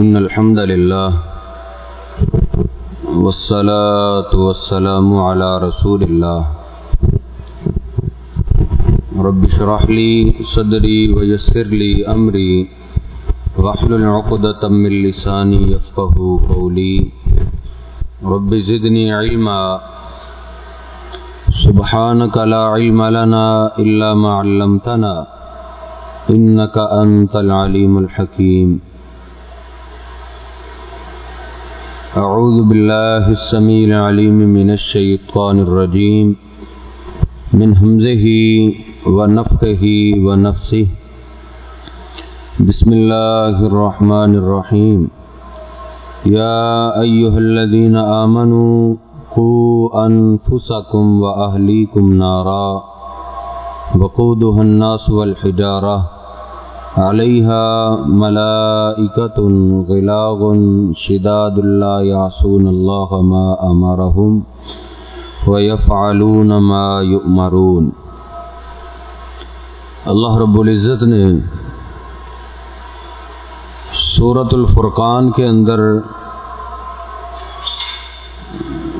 إن الحمد لله والصلاة والسلام على رسول الله. رب اشرح لي صدري ويسر لي أمري واحلل عقدة من لساني يفقه قولي. رب زدني علما. سبحانك لا علم لنا إلا ما علمتنا. إنك أنت العليم الحكيم. أعوذ بالله السميع العليم من الشيطان الرجيم. من همزه ونفخه ونفسه. بسم الله الرحمن الرحيم. يا أيها الذين آمنوا قوا أنفسكم وأهليكم نارا وقودها الناس والحجارة عليها ملائكة غلاظ شداد لا يعصون الله ما أمرهم ويفعلون ما يؤمرون. اللہ رب العزت نے سورت الفرقان کے اندر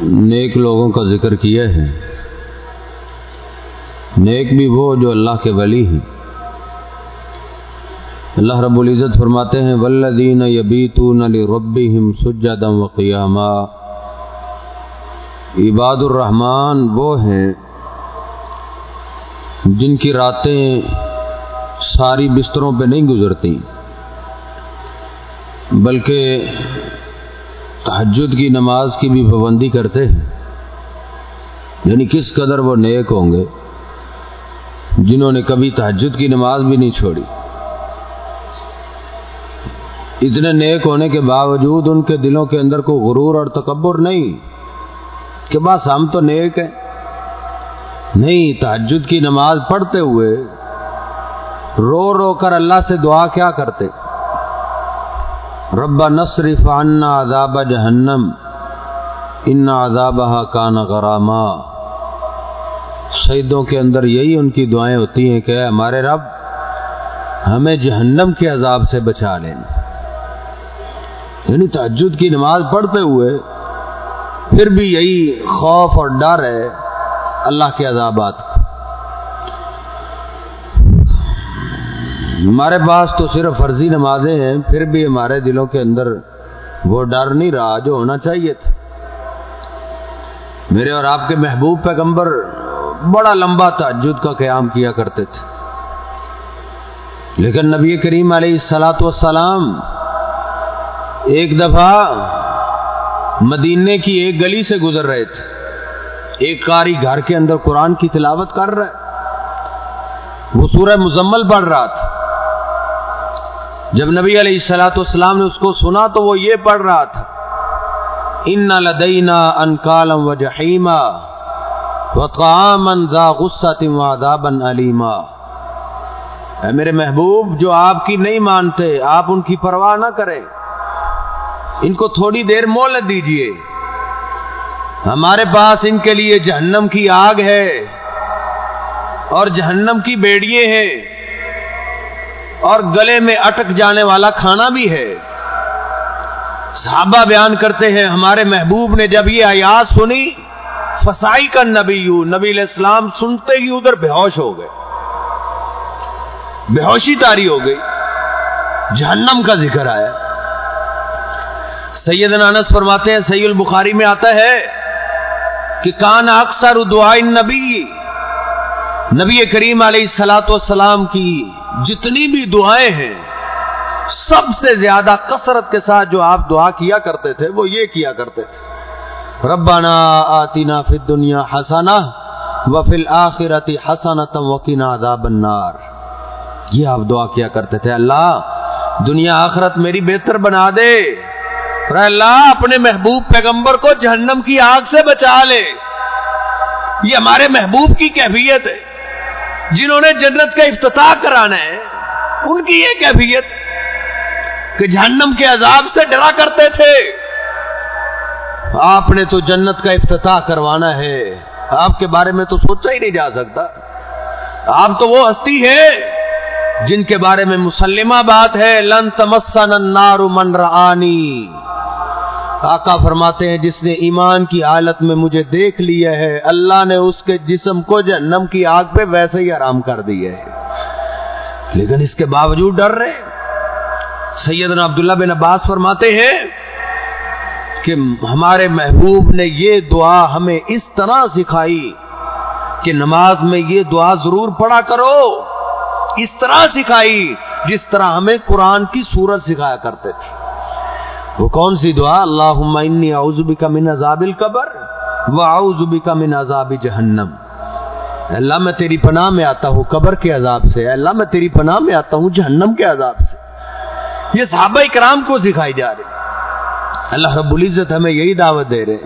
نیک لوگوں کا ذکر کیا ہے۔ نیک بھی وہ جو اللہ کے ولی ہیں۔ اللہ رب العزت فرماتے ہیں ولدین یبیتون لربہم سجدا وقیاما عباد الرحمن وہ ہیں جن کی راتیں ساری بستروں پہ نہیں گزرتی، بلکہ تحجد کی نماز کی بھی پابندی کرتے ہیں۔ یعنی کس قدر وہ نیک ہوں گے، جنہوں نے کبھی تحجد کی نماز بھی نہیں چھوڑی۔ اتنے نیک ہونے کے باوجود ان کے دلوں کے اندر کوئی غرور اور تکبر نہیں کہ بس ہم تو نیک ہیں۔ نہیں تحجد کی نماز پڑھتے ہوئے رو رو کر اللہ سے دعا کیا کرتے۔ رب نصرف عنا عذاب جہنم، ان عذابہ کان غراما۔ شہیدوں کے اندر یہی ان کی دعائیں ہوتی ہیں کہ ہمارے رب، ہمیں جہنم کے عذاب سے بچا لینا یعنی تحجد کی نماز پڑھتے ہوئے پھر بھی یہی خوف اور ڈر ہے اللہ کے عذابات ہمارے پاس تو صرف فرضی نمازیں ہیں، پھر بھی ہمارے دلوں کے اندر وہ ڈر نہیں رہا جو ہونا چاہیے تھا۔ میرے اور آپ کے محبوب پیغمبر بڑا لمبا تحجد کا قیام کیا کرتے تھے۔ لیکن نبی کریم علیہ السلاۃ والسلام ایک دفعہ مدینے کی ایک گلی سے گزر رہے تھے۔ ایک کاری گھر کے اندر قرآن کی تلاوت کر رہا ہے۔ وہ سورہ مزمل پڑھ رہا تھا۔ جب نبی علیہ السلاۃ والسلام نے اس کو سنا تو وہ یہ پڑھ رہا تھا۔ ان لدینا ان کالم و جہیما وقامن ذا غصہ وعذابا علیما اے میرے محبوب، جو آپ کی نہیں مانتے، آپ ان کی پرواہ نہ کریں۔ ان کو تھوڑی دیر مولت دیجیے۔ ہمارے پاس ان کے لیے جہنم کی آگ ہے اور جہنم کی بیڑیے ہیں اور گلے میں اٹک جانے والا کھانا بھی ہے۔ صحابہ بیان کرتے ہیں، ہمارے محبوب نے جب یہ آیات سنی فسائی کا نبی نبی علیہ السلام سنتے ہی ادھر بے ہوش ہو گئے۔ بے ہوشی تاری ہو گئی۔ جہنم کا ذکر آیا۔ سیدنا انس فرماتے ہیں سید البخاری میں آتا ہے کہ کان اکثر دعائیں نبی نبی کریم علیہ السلاۃ والسلام کی جتنی بھی دعائیں ہیں، سب سے زیادہ کثرت کے ساتھ جو آپ دعا کیا کرتے تھے، وہ یہ کیا کرتے تھے۔ ربنا آتنا فی الدنیا حسنہ وفی الآخرتی حسنۃ وقینا عذاب النار۔ یہ آپ دعا کیا کرتے تھے، اللہ دنیا آخرت میری بہتر بنا دے۔ اللہ اپنے محبوب پیغمبر کو جہنم کی آگ سے بچا لے۔ یہ ہمارے محبوب کی کیفیت ہے۔ جنہوں نے جنت کا افتتاح کرانا ہے، ان کی یہ کیفیت کہ جہنم کے عذاب سے ڈرا کرتے تھے۔ آپ نے تو جنت کا افتتاح کروانا ہے۔ آپ کے بارے میں تو سوچا ہی نہیں جا سکتا۔ آپ تو وہ ہستی ہے جن کے بارے میں مسلمہ بات ہے، لن تمسن النار من رآنی۔ آقا فرماتے ہیں، جس نے ایمان کی حالت میں مجھے دیکھ لیا ہے، اللہ نے اس کے جسم کو جہنم کی آگ پہ ویسے ہی آرام کر دیا ہے۔ لیکن اس کے باوجود ڈر رہے سیدنا عبداللہ بن عباس فرماتے ہیں کہ ہمارے محبوب نے یہ دعا ہمیں اس طرح سکھائی کہ نماز میں یہ دعا ضرور پڑھا کرو۔ اس طرح سکھائی جس طرح ہمیں قرآن کی صورت سکھایا کرتے تھے۔ وہ کون سی دعا؟ اللہ انی اعوذ بک من عذاب القبر و اعوذ بک من عذاب جہنم۔ اللہ، میں تیری پناہ میں آتا ہوں قبر کے عذاب سے۔ اللہ، میں تیری پناہ میں آتا ہوں جہنم کے عذاب سے۔ یہ صحابہ کرام کو سکھائی جا رہی اللہ رب العزت ہمیں یہی دعوت دے رہے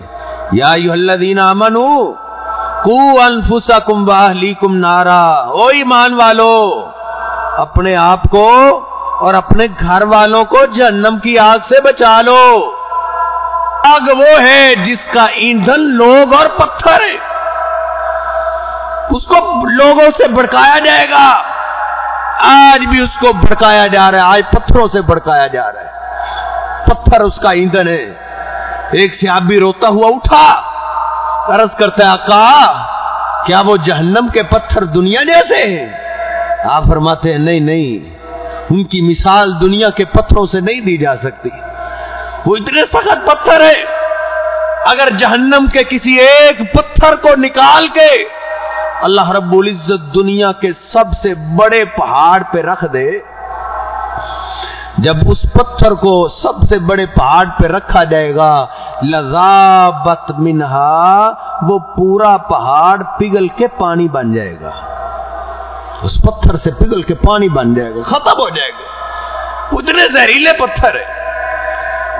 یا ایوہ الذین آمنو کو انفسکم واہلیکم نارا۔ او ایمان والو، اپنے آپ کو اور اپنے گھر والوں کو جہنم کی آگ سے بچا لو۔ آگ وہ ہے جس کا ایندھن لوگ اور پتھر ہے۔ اس کو لوگوں سے بھڑکایا جائے گا۔ آج بھی اس کو بھڑکایا جا رہا ہے۔ آج پتھروں سے بھڑکایا جا رہا ہے۔ پتھر اس کا ایندھن ہے۔ ایک سیابی روتا ہوا اٹھا۔ عرض کرتا ہے، آقا، کیا وہ جہنم کے پتھر دنیا جیسے ہیں؟ آپ فرماتے ہیں، نہیں نہیں۔ ان کی مثال دنیا کے پتھروں سے نہیں دی جا سکتی۔ وہ اتنے سخت پتھر ہے اگر جہنم کے کسی ایک پتھر کو نکال کے اللہ رب العزت دنیا کے سب سے بڑے پہاڑ پہ رکھ دے، جب اس پتھر کو سب سے بڑے پہاڑ پہ رکھا جائے گا، لذابت منہا وہ پورا پہاڑ پگل کے پانی بن جائے گا۔ اس پتھر سے پگل کے پانی بن جائے گا، ختم ہو جائے گا۔ اتنے زہریلے پتھر ہے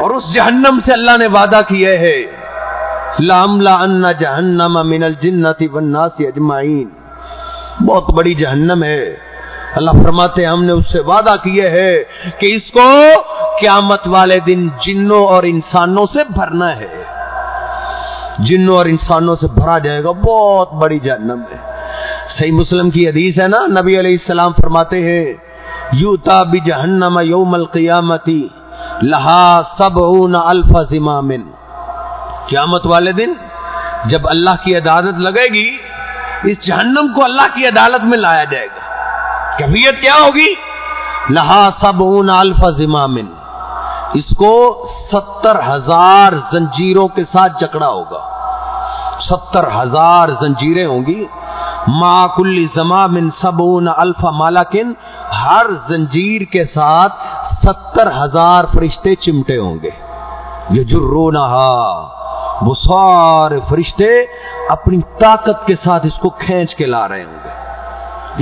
اور اس جہنم سے اللہ نے وعدہ کیا ہے لاملا ان جہنم من الجنتی والناس اجمعین بہت بڑی جہنم ہے۔ اللہ فرماتے ہیں، ہم نے اس سے وعدہ کیا ہے کہ اس کو قیامت والے دن جنوں اور انسانوں سے بھرنا ہے۔ جنوں اور انسانوں سے بھرا جائے گا۔ بہت بڑی جہنم ہے۔ صحیح مسلم کی حدیث ہے نا، نبی علیہ السلام فرماتے ہیں، یوتا بجہنم یوم القیامتی لہا سبعون الف زمامن۔ قیامت والے دن جب اللہ کی عدالت لگے گی، اس جہنم کو اللہ کی عدالت میں لایا جائے گا۔ کیفیت کیا ہوگی؟ لہا سبعون الف زمامن۔ اس کو ستر ہزار زنجیروں کے ساتھ جکڑا ہوگا۔ ستر ہزار زنجیریں ہوں گی۔ ما کل زمامن سبون الفا مالکن ہر زنجیر کے ساتھ ستر ہزار فرشتے چمٹے ہوں گے۔ یہ جرو وہ سارے فرشتے اپنی طاقت کے ساتھ اس کو کھینچ کے لا رہے ہوں گے۔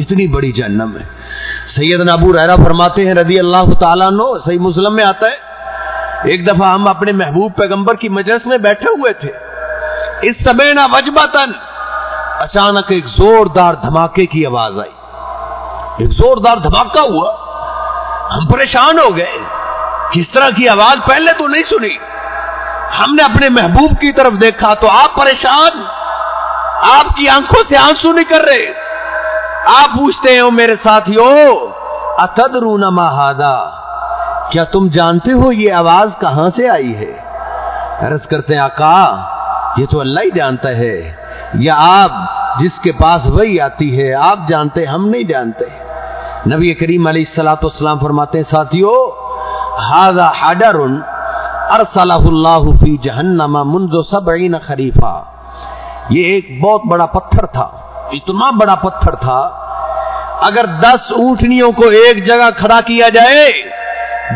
اتنی بڑی جہنم ہے۔ سید ابو رحرا فرماتے ہیں رضی اللہ تعالیٰ نو صحیح مسلم میں آتا ہے، ایک دفعہ ہم اپنے محبوب پیغمبر کی مجلس میں بیٹھے ہوئے تھے۔ اس سمے نہ وجبتن اچانک ایک زوردار دھماکے کی آواز آئی۔ ایک زوردار دھماکہ ہوا۔ ہم پریشان ہو گئے۔ کس طرح کی آواز پہلے تو نہیں سنی۔ ہم نے اپنے محبوب کی طرف دیکھا تو آپ پریشان۔ آپ کی آنکھوں سے آنسو نہیں کر رہے۔ آپ پوچھتے ہیں میرے ساتھیوں اتد رونا مہادا کیا تم جانتے ہو یہ آواز کہاں سے آئی ہے؟ عرض کرتے ہیں، آقا، یہ تو اللہ ہی جانتا ہے۔ یا آپ جس کے پاس وہی آتی ہے، آپ جانتے، ہم نہیں جانتے۔ نبی کریم علیہ السلاۃ والسلام فرماتے ہیں، ساتھیو ہاضا حڈر ارسلہ اللہ فی جہنم منذ سبعین خریفہ۔ یہ ایک بہت بڑا پتھر تھا، اتنا بڑا پتھر تھا، اگر دس اونٹنیوں کو ایک جگہ کھڑا کیا جائے،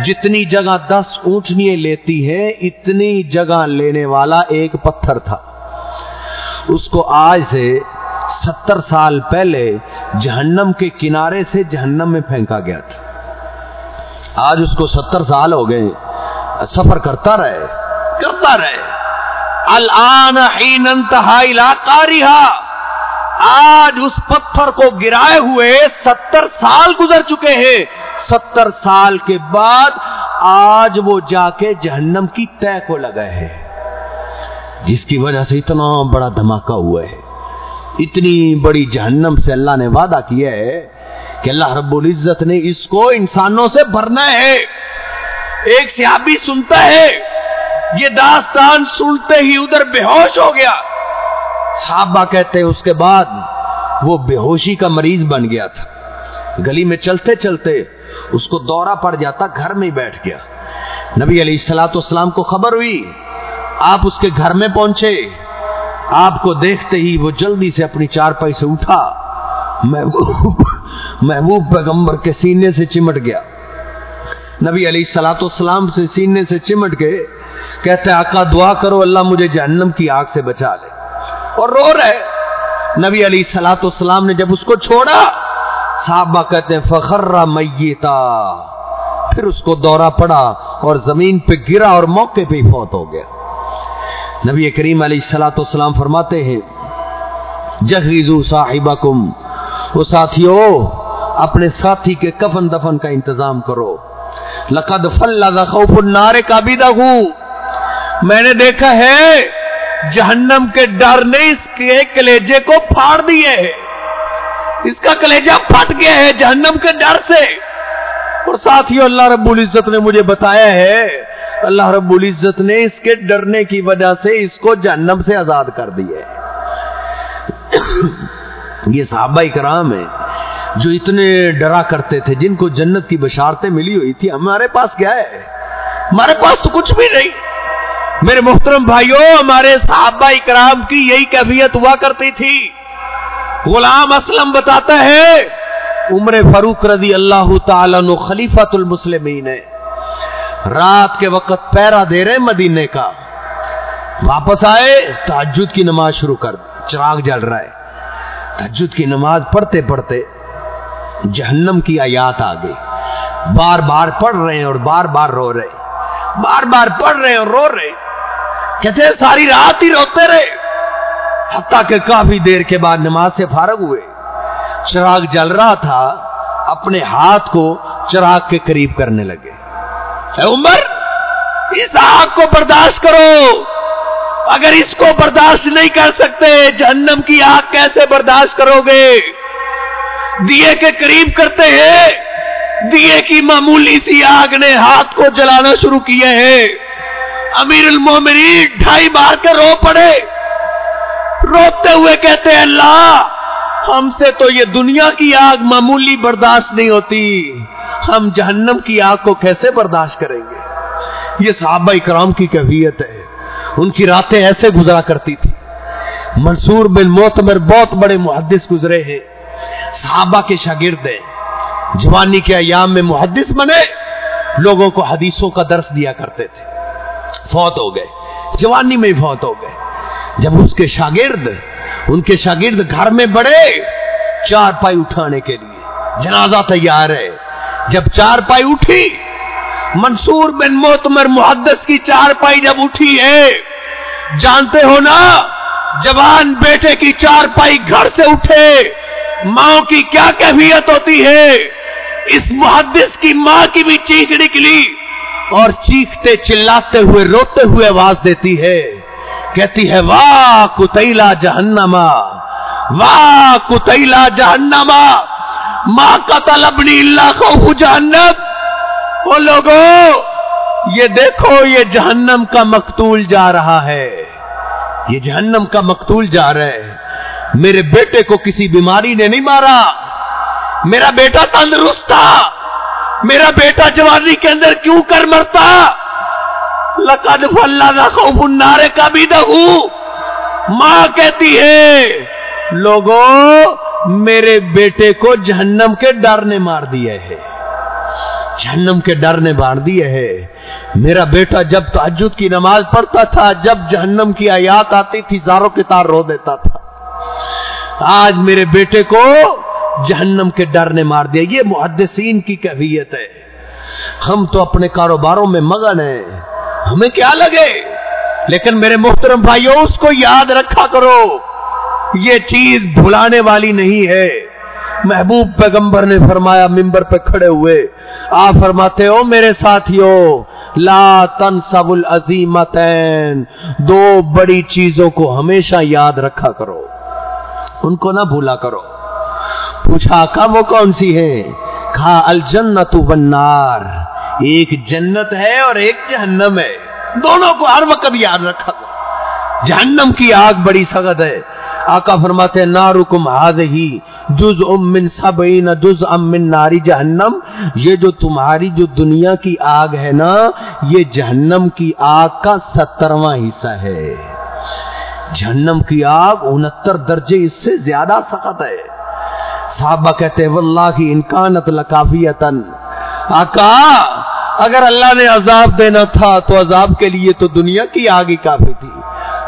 جتنی جگہ دس اونٹنیاں لیتی ہیں اتنی جگہ لینے والا ایک پتھر تھا۔ اس کو آج سے ستر سال پہلے جہنم کے کنارے سے جہنم میں پھینکا گیا تھا۔ آج اس کو ستر سال ہو گئے۔ سفر کرتا رہے۔ کرتا رہے۔ الان حین انتہائی رہا آج اس پتھر کو گرائے ہوئے ستر سال گزر چکے ہیں۔ ستر سال کے بعد آج وہ جا کے جہنم کی طے کو لگا ہے جس کی وجہ سے اتنا بڑا دھماکہ ہوا ہے۔ اتنی بڑی جہنم سے اللہ نے وعدہ کیا ہے کہ اللہ رب العزت نے اس کو انسانوں سے بھرنا ہے۔ ایک سیابی سنتا ہے، یہ داستان سنتے ہی ادھر بے ہوش ہو گیا۔ صحابہ کہتے ہیں اس کے بعد وہ بے ہوشی کا مریض بن گیا تھا۔ گلی میں چلتے چلتے اس کو دورہ پڑ جاتا، گھر میں ہی بیٹھ گیا۔ نبی علیہ السلاۃ والسلام کو خبر ہوئی۔ آپ اس کے گھر میں پہنچے۔ آپ کو دیکھتے ہی وہ جلدی سے اپنی چار پائی سے اٹھا۔ محبوب محبوب پیغمبر کے سینے سے چمٹ گیا۔ نبی علیہ السلاۃ والسلام سے سینے سے چمٹ کے کہتے آقا دعا کرو، اللہ مجھے جہنم کی آگ سے بچا لے۔ اور رو رہے۔ نبی علیہ السلاۃ والسلام نے جب اس کو چھوڑا، صحابہ کہتے ہیں، فخر میتا پھر اس کو دورہ پڑا اور زمین پہ گرا اور موقع پہ ہی فوت ہو گیا۔ نبی کریم علیہ السلاۃ والسلام فرماتے ہیں جہیزو صاحبکم، وہ ساتھیو، اپنے ساتھی کے کفن دفن کا انتظام کرو۔ لقد فلذ خوف النار کا بھی میں نے دیکھا ہے، جہنم کے ڈر نے اس کے کلیجے کو پھاڑ دیے ہے اس کا کلیجہ پھٹ گیا ہے جہنم کے ڈر سے۔ اور ساتھ ہی اللہ رب العزت نے مجھے بتایا ہے اللہ رب العزت نے اس کے ڈرنے کی وجہ سے اس کو جہنم سے آزاد کر دیا ہے۔ یہ صحابہ کرام ہے جو اتنے ڈرا کرتے تھے، جن کو جنت کی بشارتیں ملی ہوئی تھی ہمارے پاس کیا ہے؟ ہمارے پاس تو کچھ بھی نہیں۔ میرے محترم بھائیوں ہمارے صحابہ کرام کی یہی کیفیت ہوا کرتی تھی۔ غلام اسلم بتاتا ہے، عمر فاروق رضی اللہ تعالیٰ خلیفت المسلمین ہے۔ رات کے وقت پیرا دے رہے مدینے کا۔ واپس آئے تحجد کی نماز شروع کر چراغ جل رہا ہے۔ تحجد کی نماز پڑھتے پڑھتے جہنم کی آیات آ گئی۔ بار بار پڑھ رہے ہیں اور بار بار رو رہے بار بار پڑھ رہے ہیں اور رو رہے کہتے ہیں ساری رات ہی روتے رہے۔ حتیٰ کہ کافی دیر کے بعد نماز سے فارغ ہوئے۔ چراغ جل رہا تھا، اپنے ہاتھ کو چراغ کے قریب کرنے لگے۔ اے عمر، اس آگ کو برداشت کرو۔ اگر اس کو برداشت نہیں کر سکتے، جہنم کی آگ کیسے برداشت کرو گے؟ دیے کے قریب کرتے ہیں، دیے کی معمولی سی آگ نے ہاتھ کو جلانا شروع کیے ہیں۔ امیر المومنین ڈھائی بار کے رو پڑے۔ روتے ہوئے کہتے ہیں، اللہ، ہم سے تو یہ دنیا کی آگ معمولی برداشت نہیں ہوتی۔ ہم جہنم کی آگ کو کیسے برداشت کریں گے؟ یہ صحابہ کرام کی کیفیت ہے۔ ان کی راتیں ایسے گزرا کرتی تھی منصور بن موتمر بہت بڑے محدث گزرے ہیں۔ صحابہ کے شاگرد ہیں۔ جوانی کے ایام میں محدث بنے۔ لوگوں کو حدیثوں کا درس دیا کرتے تھے۔ فوت ہو گئے۔ جوانی میں فوت ہو گئے۔ جب اس کے شاگرد، ان کے شاگرد گھر میں بڑے چار پائی اٹھانے کے لیے جنازہ تیار ہے۔ جب چار پائی اٹھی، منصور بن موتمر محدث کی چار پائی جب اٹھی ہے، جانتے ہو نا، جوان بیٹے کی چار پائی گھر سے اٹھے ماں کی کیا کیفیت ہوتی ہے؟ اس محدث کی ماں کی بھی چیخ نکلی اور چیختے چلاتے ہوئے، روتے ہوئے آواز دیتی ہے، کہتی ہے، واہ کتیلا جہنما، واہ کتیلا جہنما! ماں کا تلبنی اللہ کو جہنم۔ وہ لوگوں یہ دیکھو، یہ جہنم کا مقتول جا رہا ہے۔ یہ جہنم کا مقتول جا رہا ہے۔ میرے بیٹے کو کسی بیماری نے نہیں مارا۔ میرا بیٹا تندرست تھا۔ میرا بیٹا جوانی کے اندر کیوں کر مرتا لقد فلہ خوف النار کا بھی دہو ماں کہتی ہے لوگوں میرے بیٹے کو جہنم کے ڈر نے مار دیا ہے۔ جہنم کے ڈر نے مار دیا ہے۔ میرا بیٹا جب تحجد کی نماز پڑھتا تھا، جب جہنم کی آیات آتی تھی، زاروں کے تار رو دیتا تھا۔ آج میرے بیٹے کو جہنم کے ڈر نے مار دیا۔ یہ محدثین کی کیفیت ہے۔ ہم تو اپنے کاروباروں میں مگن ہیں۔ ہمیں کیا لگے؟ لیکن میرے محترم بھائیوں اس کو یاد رکھا کرو۔ یہ چیز بھلانے والی نہیں ہے۔ محبوب پیغمبر نے فرمایا ممبر پہ کھڑے ہوئے۔ آپ فرماتے ہو، میرے ساتھیوں لا تنسب العظیمتین۔ دو بڑی چیزوں کو ہمیشہ یاد رکھا کرو۔ ان کو نہ بھولا کرو۔ پوچھا آقا وہ کون سی ہے کہا الجنت والنار۔ ایک جنت ہے اور ایک جہنم ہے۔ دونوں کو ہر وقت یاد رکھا کرو۔ جہنم کی آگ بڑی سخت ہے۔ آقا فرماتے ہیں نارکم ہی جز امن سب جز امن ناری جہنم۔ یہ جو تمہاری جو دنیا کی آگ ہے نا، یہ جہنم کی آگ کا سترواں حصہ ہے۔ جہنم کی آگ انہتر درجے اس سے زیادہ سخت ہے۔ صحابہ کہتے واللہ کی انکانت لکافیتن۔ آقا، اگر اللہ نے عذاب دینا تھا تو عذاب کے لیے تو دنیا کی آگ ہی کافی تھی۔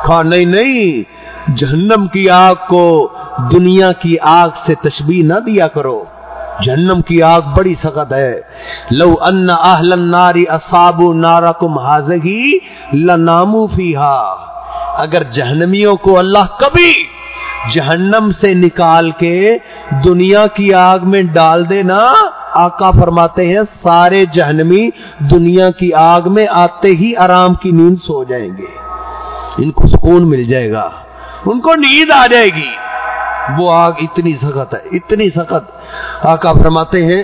کہا، نہیں نہیں جہنم کی آگ کو دنیا کی آگ سے تشبیح نہ دیا کرو۔ جہنم کی آگ بڑی سخت ہے۔ لو ان اہل النار اصحاب نارکم حاضی لنامو فیہا۔ اگر جہنمیوں کو اللہ کبھی جہنم سے نکال کے دنیا کی آگ میں ڈال دے نا آقا فرماتے ہیں، سارے جہنمی دنیا کی آگ میں آتے ہی آرام کی نیند سو جائیں گے۔ ان کو سکون مل جائے گا۔ ان کو نیند آ جائے گی۔ وہ آگ اتنی سخت ہے، اتنی سخت۔ آقا فرماتے ہیں،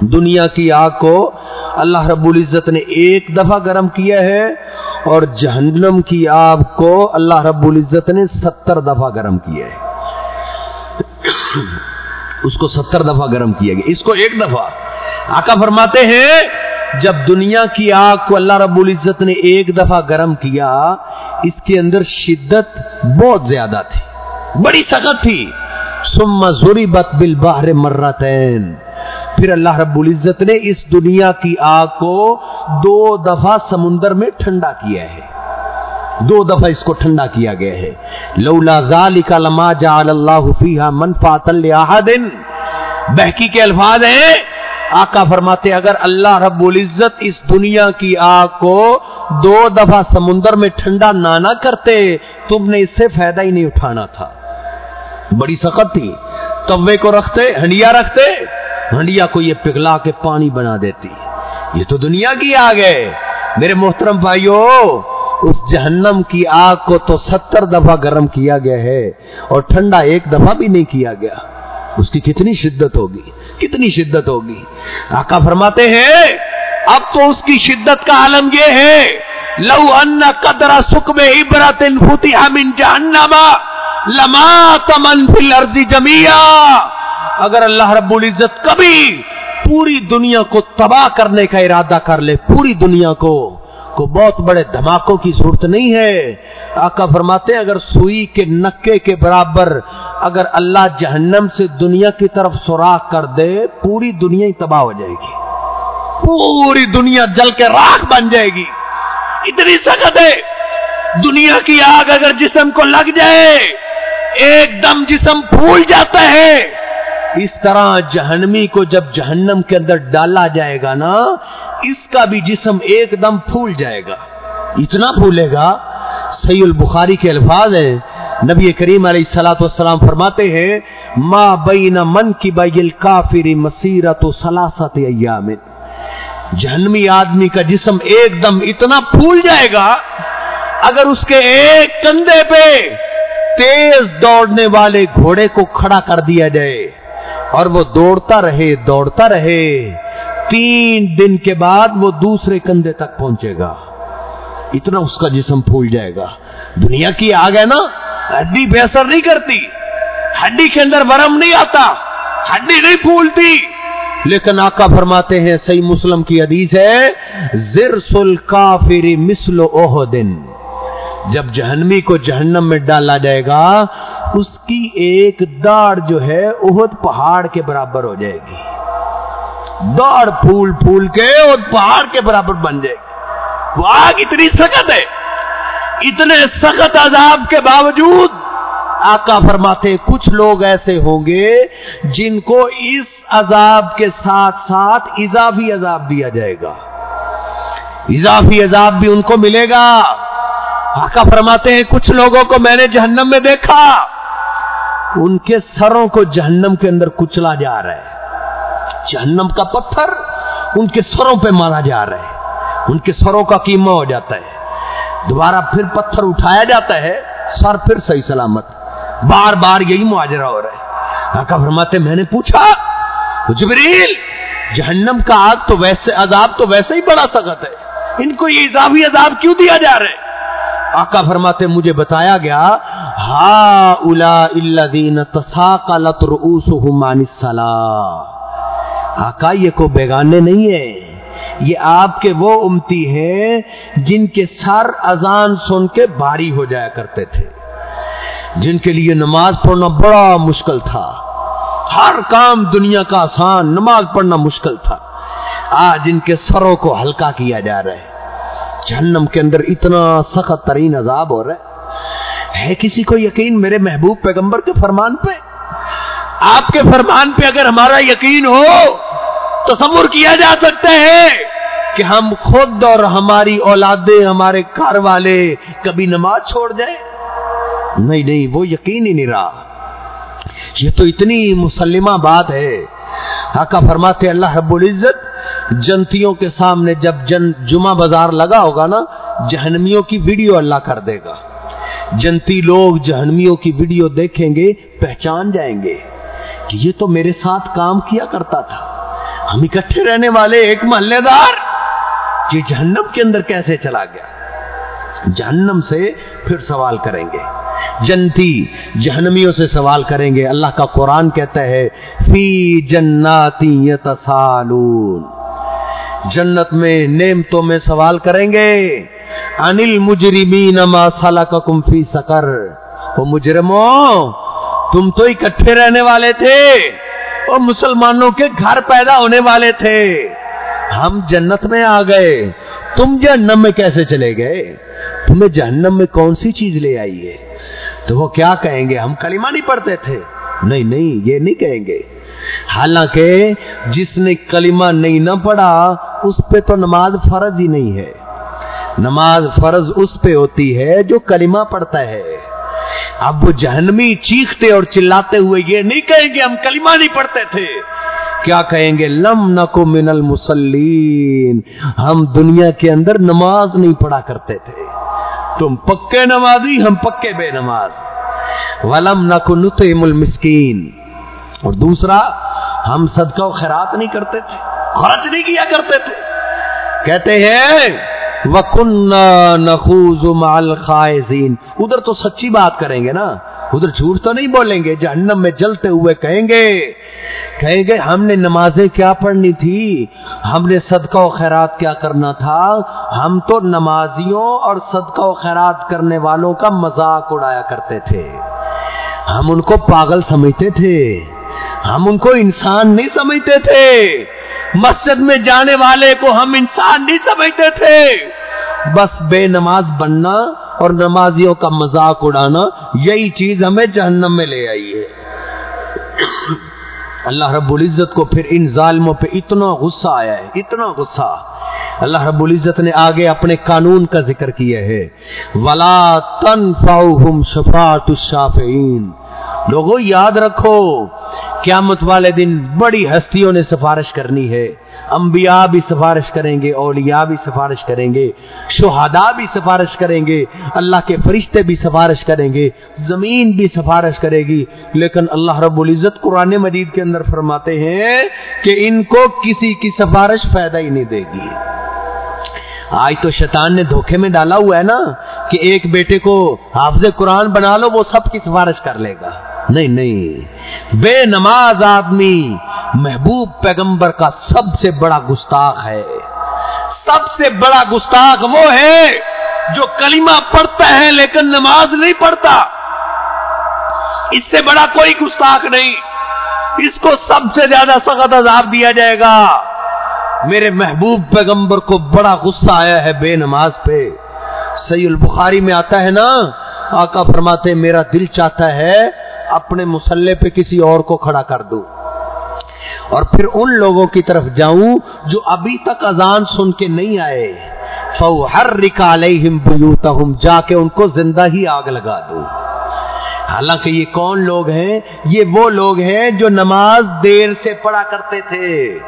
دنیا کی آگ کو اللہ رب العزت نے ایک دفعہ گرم کیا ہے اور جہنم کی آگ کو اللہ رب العزت نے ستر دفعہ گرم کیا ہے۔ اس کو ستر دفعہ گرم کیا گیا۔ اس کو ایک دفعہ۔ آقا فرماتے ہیں جب دنیا کی آگ کو اللہ رب العزت نے ایک دفعہ گرم کیا، اس کے اندر شدت بہت زیادہ تھی، بڑی سخت تھی۔ سما زوری بت بل باہر مرتین۔ پھر اللہ رب العزت نے اس دنیا کی آگ کو دو دفعہ سمندر میں ٹھنڈا کیا ہے۔ دو دفعہ اس کو ٹھنڈا کیا گیا ہے۔ لولا ذالک لما جعل اللہ فیہا منفعتا لأحد بہکی کے الفاظ ہیں۔ آقا فرماتے اگر اللہ رب العزت اس دنیا کی آگ کو دو دفعہ سمندر میں ٹھنڈا نہ کرتے، تم نے اس سے فائدہ ہی نہیں اٹھانا تھا۔ بڑی سخت تھی۔ توے کو رکھتے، ہنڈیا رکھتے، ہنڈیا کو یہ پگھلا کے پانی بنا دیتی۔ یہ تو دنیا کی آگ ہے۔ میرے محترم بھائیو، اس جہنم کی آگ کو تو ستر دفعہ گرم کیا گیا ہے اور ٹھنڈا ایک دفعہ بھی نہیں کیا گیا۔ اس کی کتنی شدت ہوگی؟ کتنی شدت ہوگی؟ آقا فرماتے ہیں، اب تو اس کی شدت کا عالم یہ ہے، لو ان قدر سکھ میں عبرت فتح من جہنم لما تمن فی الارض جمیا اگر اللہ رب العزت کبھی پوری دنیا کو تباہ کرنے کا ارادہ کر لے، پوری دنیا کو۔ کو بہت بڑے دھماکوں کی ضرورت نہیں ہے۔ آقا فرماتے ہیں، اگر سوئی کے نکے کے برابر اگر اللہ جہنم سے دنیا کی طرف سوراخ کر دے، پوری دنیا ہی تباہ ہو جائے گی۔ پوری دنیا جل کے راکھ بن جائے گی۔ اتنی سخت ہے۔ دنیا کی آگ اگر جسم کو لگ جائے، ایک دم جسم پھول جاتا ہے۔ اس طرح جہنمی کو جب جہنم کے اندر ڈالا جائے گا نا، اس کا بھی جسم ایک دم پھول جائے گا۔ اتنا پھولے گا۔ سی البخاری کے الفاظ ہیں۔ نبی کریم علیہ السلاۃ والسلام فرماتے ہیں، ما بین من کی بیل کافری مسیرت و سلاست ایام. جہنمی آدمی کا جسم ایک دم اتنا پھول جائے گا، اگر اس کے ایک کندھے پہ تیز دوڑنے والے گھوڑے کو کھڑا کر دیا جائے۔ اور وہ دوڑتا رہے دوڑتا رہے، تین دن کے بعد وہ دوسرے کندھے تک پہنچے گا۔ اتنا اس کا جسم پھول جائے گا۔ دنیا کی آگ ہے نا، ہڈی بے اثر نہیں کرتی۔ ہڈی کے اندر ورم نہیں آتا، ہڈی نہیں پھولتی۔ لیکن آقا فرماتے ہیں، صحیح مسلم کی حدیث ہے، زرسل کافری مسل اوہ دن جب جہنمی کو جہنم میں ڈالا جائے گا، اس کی ایک داڑ جو ہے اہد پہاڑ کے برابر ہو جائے گی۔ دوڑ پھول پھول کے اور پہاڑ کے برابر بن جائے گی۔ وہ آگ اتنی سخت ہے، اتنے سخت عذاب کے باوجود آقا فرماتے، کچھ لوگ ایسے ہوں گے جن کو اس عذاب کے ساتھ ساتھ اضافی عذاب دیا جائے گا۔ اضافی عذاب بھی ان کو ملے گا۔ آقا فرماتے ہیں، کچھ لوگوں کو میں نے جہنم میں دیکھا۔ ان کے سروں کو جہنم کے اندر کچلا جا رہا ہے۔ جہنم کا پتھر ان کے سروں پہ مارا جا رہا ہے۔ ان کے سروں کا قیمہ ہو جاتا ہے۔ دوبارہ پھر پتھر اٹھایا جاتا ہے، سر پھر صحیح سلامت۔ بار بار یہی معاجرہ ہو رہا ہے۔ آقا فرماتے میں نے پوچھا جبریل، جہنم کا آگ تو ویسے، عذاب تو ویسے ہی بڑا سخت ہے۔ ان کو یہ اضافی عذاب کیوں دیا جا رہا ہے؟ آقا فرماتے مجھے بتایا گیا ہا الا الذین تساقلت رؤوسهم عن الصلاۃ آقا، یہ کو بیگانے نہیں ہے یہ آپ کے وہ امتی ہیں جن کے سر اذان سن کے بھاری ہو جایا کرتے تھے۔ جن کے لیے نماز پڑھنا بڑا مشکل تھا۔ ہر کام دنیا کا آسان، نماز پڑھنا مشکل تھا۔ آج ان کے سروں کو ہلکا کیا جا رہا ہے۔ جہنم کے اندر اتنا سخت ترین عذاب ہو رہا ہے۔ ہے کسی کو یقین میرے محبوب پیغمبر کے فرمان پہ؟ آپ کے فرمان پہ اگر ہمارا یقین ہو، تصور کیا جا سکتا ہے کہ ہم خود اور ہماری اولادیں، ہمارے گھر والے کبھی نماز چھوڑ جائیں؟ نہیں نہیں، وہ یقین ہی نہیں رہا۔ یہ تو اتنی مسلمہ بات ہے۔ آقا فرماتے اللہ رب العزت جنتیوں کے سامنے جب جن جمعہ بازار لگا ہوگا نا، جہنمیوں کی ویڈیو اللہ کر دے گا۔ جنتی لوگ جہنمیوں کی ویڈیو دیکھیں گے، پہچان جائیں گے کہ یہ تو میرے ساتھ کام کیا کرتا تھا۔ ہم اکٹھے رہنے والے ایک محلے دار۔ یہ جہنم کے اندر کیسے چلا گیا؟ جہنم سے پھر سوال کریں گے۔ جنتی جہنمیوں سے سوال کریں گے۔ اللہ کا قرآن کہتا ہے، فی جناتی یتسالون۔ جنت میں نعمتوں میں سوال کریں گے۔ انل مجرمین ما سلککم فی سقر۔ وہ مجرموں تم تو اکٹھے رہنے والے تھے اور مسلمانوں کے گھر پیدا ہونے والے تھے۔ ہم جنت میں آ گئے۔ تم جہنم میں کیسے چلے گئے؟ تمہیں جہنم میں کون سی چیز لے آئی ہے؟ تو وہ کیا کہیں گے؟ ہم کلمہ نہیں پڑھتے تھے۔ نہیں نہیں، یہ نہیں کہیں گے۔ حالانکہ جس نے کلمہ نہیں نہ پڑھا، اس پہ تو نماز فرض ہی نہیں ہے۔ نماز فرض اس پہ ہوتی ہے جو کلمہ پڑھتا ہے۔ اب وہ جہنمی چیختے اور چلاتے ہوئے یہ نہیں کہیں گے ہم کلمہ نہیں پڑھتے تھے۔ کیا کہیں گے؟ لم نکو من المسلین ہم دنیا کے اندر نماز نہیں پڑھا کرتے تھے۔ تم پکے نمازی، ہم پکے بے نماز۔ ولم نکو نطعم المسکین۔ اور دوسرا، ہم صدقہ و خیرات نہیں کرتے تھے، خرچ نہیں کیا کرتے تھے۔ کہتے ہیں، وَكُنَّا نَخُوزُ مَعَ الْخَائِزِينَ۔ ادھر تو سچی بات کریں گے نا، ادھر جھوٹ تو نہیں بولیں گے، جہنم میں جلتے ہوئے کہیں گے۔ کہیں گے، ہم نے نمازیں کیا پڑھنی تھی؟ ہم نے صدقہ و خیرات کیا کرنا تھا؟ ہم تو نمازیوں اور صدقہ و خیرات کرنے والوں کا مذاق اڑایا کرتے تھے۔ ہم ان کو پاگل سمجھتے تھے۔ ہم ان کو انسان نہیں سمجھتے تھے۔ مسجد میں جانے والے کو ہم انسان نہیں سمجھتے تھے۔ بس بے نماز بننا اور نمازیوں کا مذاق اڑانا یہی چیز ہمیں جہنم میں لے آئی ہے۔ اللہ رب العزت کو پھر ان ظالموں پہ اتنا غصہ آیا ہے، اتنا غصہ۔ اللہ رب العزت نے آگے اپنے قانون کا ذکر کیا ہے۔ ولا تنفعهم شفاعت الشافعین لوگوں، یاد رکھو قیامت والے دن بڑی ہستیوں نے سفارش کرنی ہے۔ انبیاء بھی سفارش کریں گے، اولیاء بھی سفارش کریں گے، شہداء بھی سفارش کریں گے، اللہ کے فرشتے بھی سفارش کریں گے، زمین بھی سفارش کرے گی۔ لیکن اللہ رب العزت قرآن مجید کے اندر فرماتے ہیں کہ ان کو کسی کی سفارش فائدہ ہی نہیں دے گی۔ آج تو شیطان نے دھوکے میں ڈالا ہوا ہے نا کہ ایک بیٹے کو حافظ قرآن بنا لو، وہ سب کی سفارش کر لے گا۔ نہیں نہیں۔ بے نماز آدمی محبوب پیغمبر کا سب سے بڑا گستاخ ہے۔ سب سے بڑا گستاخ وہ ہے جو کلمہ پڑھتا ہے لیکن نماز نہیں پڑھتا۔ اس سے بڑا کوئی گستاخ نہیں۔ اس کو سب سے زیادہ سخت عذاب دیا جائے گا۔ میرے محبوب پیغمبر کو بڑا غصہ آیا ہے بے نماز پہ۔ سی البخاری میں آتا ہے نا، آقا فرماتے میرا دل چاہتا ہے اپنے مسلح پہ کسی اور کو کھڑا کر دوں اور پھر ان لوگوں کی طرف جاؤں جو ابھی تک اذان سن کے نہیں آئے۔ فو ہر رکال جا کے ان کو زندہ ہی آگ لگا دوں حالانکہ یہ کون لوگ ہیں؟ یہ وہ لوگ ہیں جو نماز دیر سے پڑھا کرتے تھے۔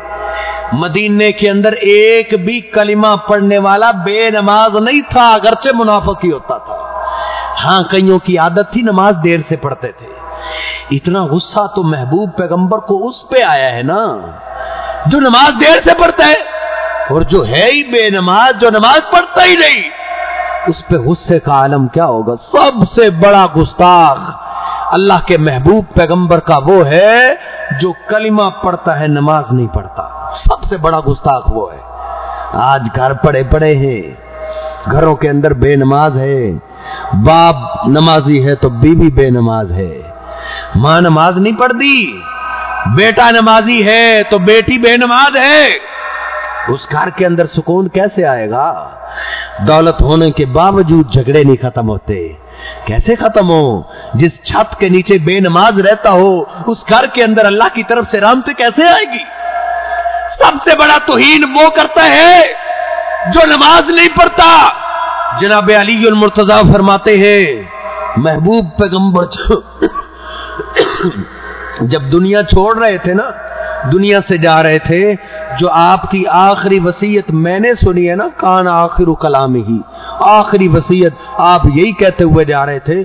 مدینے کے اندر ایک بھی کلمہ پڑھنے والا بے نماز نہیں تھا، اگرچہ منافق ہی ہوتا تھا۔ ہاں کئیوں کی عادت تھی نماز دیر سے پڑھتے تھے۔ اتنا غصہ تو محبوب پیغمبر کو اس پہ آیا ہے نا، جو نماز دیر سے پڑھتا ہے، اور جو ہے ہی بے نماز، جو نماز پڑھتا ہی نہیں۔ اس پہ غصے کا عالم کیا ہوگا؟ سب سے بڑا گستاخ اللہ کے محبوب پیغمبر کا وہ ہے جو کلمہ پڑھتا ہے، نماز نہیں پڑھتا۔ سب سے بڑا گستاخ وہ ہے۔ آج گھر پڑے پڑے ہیں۔ گھروں کے اندر بے نماز ہے۔ باپ نمازی ہے تو بیوی بے نماز ہے۔ ماں نماز نہیں پڑھتی۔ بیٹا نمازی ہے تو بیٹی بے نماز ہے۔ اس گھر کے اندر سکون کیسے آئے گا؟ دولت ہونے کے باوجود جھگڑے نہیں ختم ہوتے۔ کیسے ختم ہو جس چھت کے نیچے بے نماز رہتا ہو، اس گھر کے اندر اللہ کی طرف سے رامتے کیسے آئے گی؟ سب سے بڑا توہین وہ کرتا ہے جو نماز نہیں پڑھتا۔ جناب علی المرتضی فرماتے ہیں، محبوب پیغمبر جب دنیا چھوڑ رہے تھے نا، دنیا سے جا رہے تھے جو آپ کی آخری وسیعت میں نے سنی ہے نا، کان آخر کلام ہی۔ آخری وسیعت آپ یہی کہتے ہوئے جا رہے تھے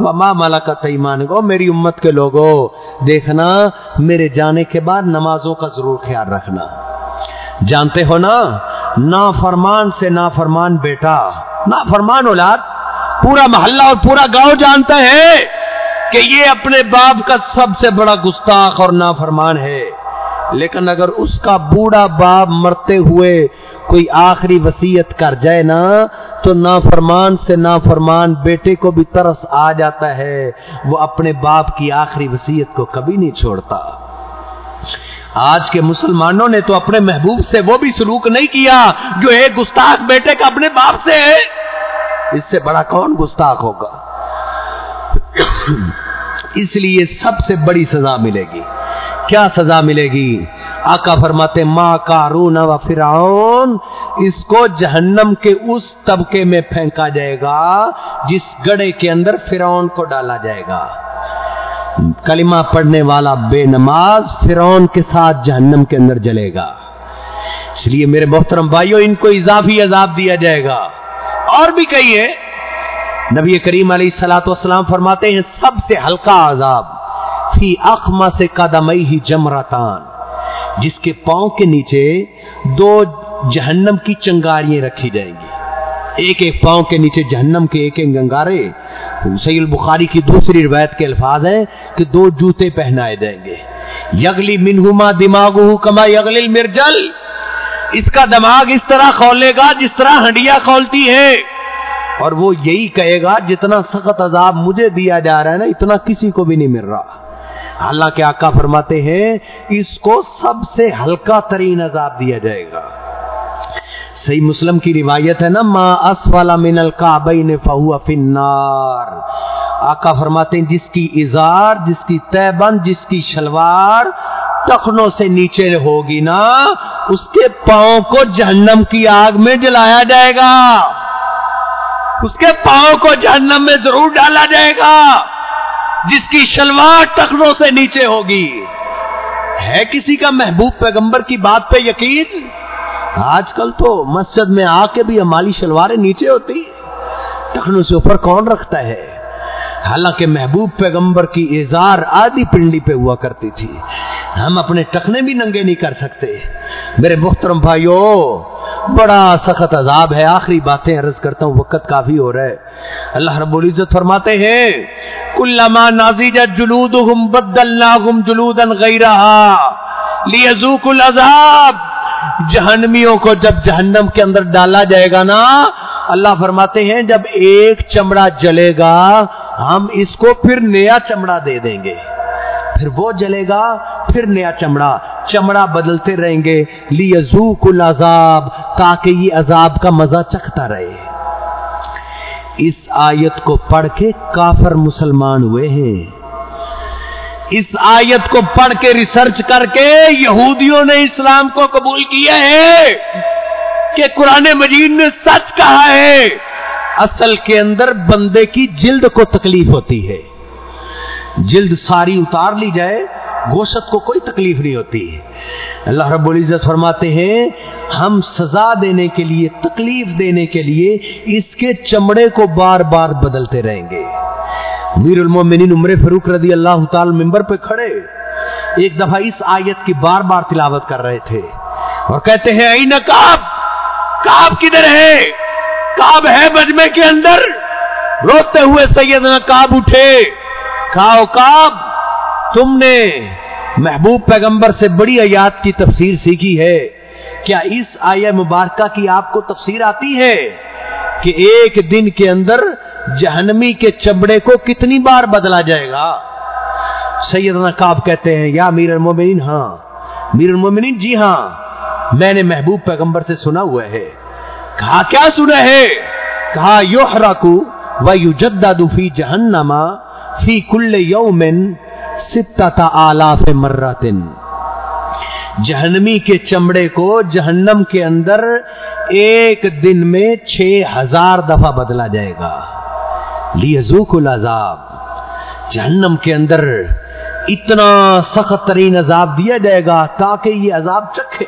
وما ملکت ایمان کو میری امت کے لوگوں دیکھنا، میرے جانے کے بعد نمازوں کا ضرور خیال رکھنا۔ جانتے ہو نا نا فرمان سے نا فرمان بیٹا نا فرمان اولاد، پورا محلہ اور پورا گاؤں جانتا ہے۔ کہ یہ اپنے باپ کا سب سے بڑا گستاخ اور نافرمان ہے۔ لیکن اگر اس کا بوڑھا باپ مرتے ہوئے کوئی آخری وسیعت کر جائے نا، تو نافرمان سے نافرمان بیٹے کو بھی ترس آ جاتا ہے۔ وہ اپنے باپ کی آخری وسیعت کو کبھی نہیں چھوڑتا۔ آج کے مسلمانوں نے تو اپنے محبوب سے وہ بھی سلوک نہیں کیا جو ایک گستاخ بیٹے کا اپنے باپ سے ہے۔ اس سے بڑا کون گستاخ ہوگا؟ اس لیے سب سے بڑی سزا ملے گی۔ کیا سزا ملے گی؟ آقا فرماتے ماں کارون و فرعون، اس کو جہنم کے اس طبقے میں پھینکا جائے گا، جس گڑے کے اندر فرعون کو ڈالا جائے گا۔ کلمہ پڑھنے والا بے نماز فرعون کے ساتھ جہنم کے اندر جلے گا۔ اس لیے میرے محترم بھائیوں ان کو اضافی عذاب دیا جائے گا۔ اور بھی کہیے نبی کریم علیہ السلاۃ والسلام فرماتے ہیں، سب سے ہلکا عذاب، فی اخما سے قدمئی ہی جمراتان جس کے پاؤں کے نیچے دو جہنم کی چنگاریاں رکھی جائیں گی۔ ایک ایک پاؤں کے نیچے جہنم کے ایک ایک گنگارے۔ سید البخاری کی دوسری روایت کے الفاظ ہیں کہ دو جوتے پہنائے جائیں گے۔ یگلی منہما دماغ کما یگل مرجل اس کا دماغ اس طرح کھولے گا جس طرح ہنڈیا کھولتی ہے اور وہ یہی کہے گا، جتنا سخت عذاب مجھے دیا جا رہا ہے نا، اتنا کسی کو بھی نہیں مل رہا۔ اللہ کے آقا فرماتے ہیں، اس کو سب سے ہلکا ترین عذاب دیا جائے گا۔ صحیح مسلم کی روایت ہے نا، ما اسفل من القعبین فہو فی النار۔ آقا فرماتے ہیں، جس کی ازار جس کی تیبند، جس کی شلوار ٹخنوں سے نیچے ہوگی نا، اس کے پاؤں کو جہنم کی آگ میں جلایا جائے گا۔ اس کے پاؤں کو جہنم میں ضرور ڈالا جائے گا، جس کی شلوار ٹخنوں سے نیچے ہوگی۔ ہے کسی کا محبوب پیغمبر کی بات پہ یقین؟ آج کل تو مسجد میں آ کے بھی ہماری شلواریں نیچے ہوتی۔ ٹخنوں سے اوپر کون رکھتا ہے؟ حالانکہ محبوب پیغمبر کی اظہار آدھی پنڈی پہ ہوا کرتی تھی۔ ہم اپنے ٹکنے بھی ننگے نہیں کر سکتے۔ میرے محترم بھائیو بڑا سخت عذاب ہے۔ آخری باتیں عرض کرتا ہوں، وقت کافی ہو رہا ہے۔ اللہ رب العزت فرماتے ہیں، کلما نازیجت جلودہم بدلناہم جلودا غیرہا لیذوق العذاب. جہنمیوں کو جب جہنم کے اندر ڈالا جائے گا نا، اللہ فرماتے ہیں، جب ایک چمڑا جلے گا، ہم اس کو پھر نیا چمڑا دے دیں گے۔ پھر وہ جلے گا، پھر نیا چمڑا۔ چمڑا بدلتے رہیں گے لیزوک العذاب، تاکہ یہ عذاب کا مزہ چکھتا رہے۔ اس آیت کو پڑھ کے کافر مسلمان ہوئے ہیں۔ اس آیت کو پڑھ کے ریسرچ کر کے یہودیوں نے اسلام کو قبول کیا ہے کہ قرآن مجید نے سچ کہا ہے۔ اصل کے اندر بندے کی جلد کو تکلیف ہوتی ہے۔ جلد ساری اتار لی جائے گوشت کو کوئی تکلیف نہیں ہوتی۔ اللہ رب العزت فرماتے ہیں، ہم سزا دینے کے لیے، تکلیف دینے کے لیے اس کے چمڑے کو بار بار بدلتے رہیں گے۔ میر المومنین عمر فروخ رضی اللہ تعالی ممبر پہ کھڑے۔ ایک دفعہ اس آیت کی بار بار تلاوت کر رہے تھے۔ اور کہتے ہیں این کاب کاب کدھر ہے؟ کاب ہے بجمے کے اندر۔ روتے ہوئے سیدنا کاب اٹھے۔ کھاؤ کاب تم نے محبوب پیغمبر سے بڑی آیات کی تفسیر سیکھی ہے۔ کیا اس آیہ مبارکہ کی آپ کو تفسیر آتی ہے کہ ایک دن کے اندر جہنمی کے چمڑے کو کتنی بار بدلا جائے گا؟ سیدنا کاب کہتے ہیں، یا میر المومنین ہاں۔ میر المومنین جی ہاں۔ میں نے محبوب پیغمبر سے سنا ہوا ہے۔ کہا، کیا سنا ہے؟ کہا یحرکو و یجدد فی جہنما فی کل یومن ستت آلاف مرتن۔ جہنمی کے چمڑے کو جہنم کے اندر ایک دن میں چھ ہزار دفعہ بدلا جائے گا۔ لیزوک العذاب۔ جہنم کے اندر اتنا سخت ترین عذاب دیا جائے گا تاکہ یہ عذاب چکھے۔